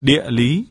địa lý.